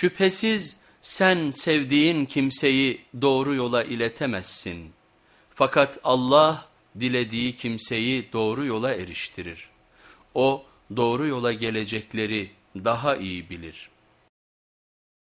Şüphesiz sen sevdiğin kimseyi doğru yola iletemezsin. Fakat Allah dilediği kimseyi doğru yola eriştirir. O doğru yola gelecekleri daha iyi bilir.''